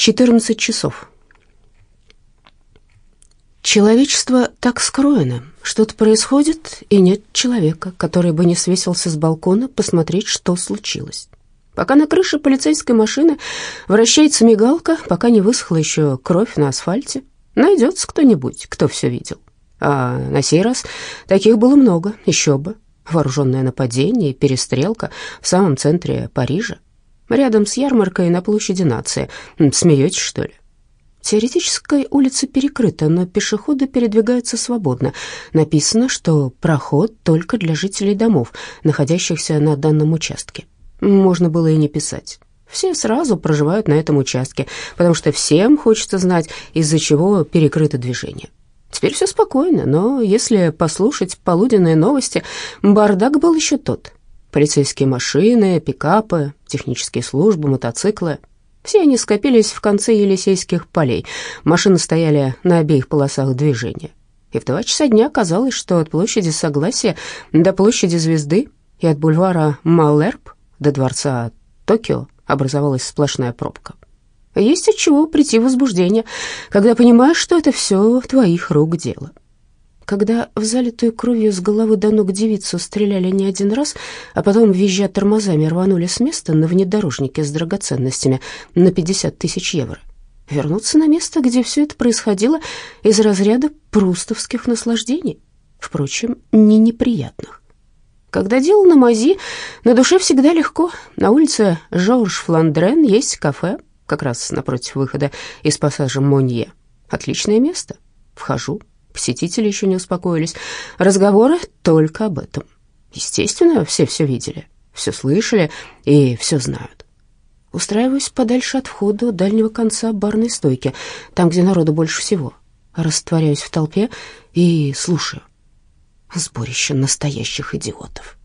14 часов. Человечество так скроено. Что-то происходит, и нет человека, который бы не свесился с балкона посмотреть, что случилось. Пока на крыше полицейской машины вращается мигалка, пока не высохла еще кровь на асфальте, найдется кто-нибудь, кто все видел. А на сей раз таких было много, еще бы. Вооруженное нападение и перестрелка в самом центре Парижа рядом с ярмаркой на площади нации. Смеетесь, что ли? Теоретическая улица перекрыта, но пешеходы передвигаются свободно. Написано, что проход только для жителей домов, находящихся на данном участке. Можно было и не писать. Все сразу проживают на этом участке, потому что всем хочется знать, из-за чего перекрыто движение. Теперь все спокойно, но если послушать полуденные новости, бардак был еще тот. Полицейские машины, пикапы, технические службы, мотоциклы. Все они скопились в конце Елисейских полей. Машины стояли на обеих полосах движения. И в два часа дня казалось, что от площади Согласия до площади Звезды и от бульвара Малерб до дворца Токио образовалась сплошная пробка. Есть от чего прийти в возбуждение, когда понимаешь, что это все твоих рук дело. Когда в залитую кровью с головы до ног девицу стреляли не один раз, а потом, визжа тормозами, рванули с места на внедорожнике с драгоценностями на 50 тысяч евро, вернуться на место, где все это происходило из разряда прустовских наслаждений, впрочем, не неприятных. Когда дело на мази, на душе всегда легко. На улице Жорж Фландрен есть кафе, как раз напротив выхода из пассажа Монье. Отличное место. Вхожу, Посетители еще не успокоились. Разговоры только об этом. Естественно, все все видели, все слышали и все знают. Устраиваюсь подальше от входа дальнего конца барной стойки, там, где народу больше всего. Растворяюсь в толпе и слушаю. Сборище настоящих идиотов.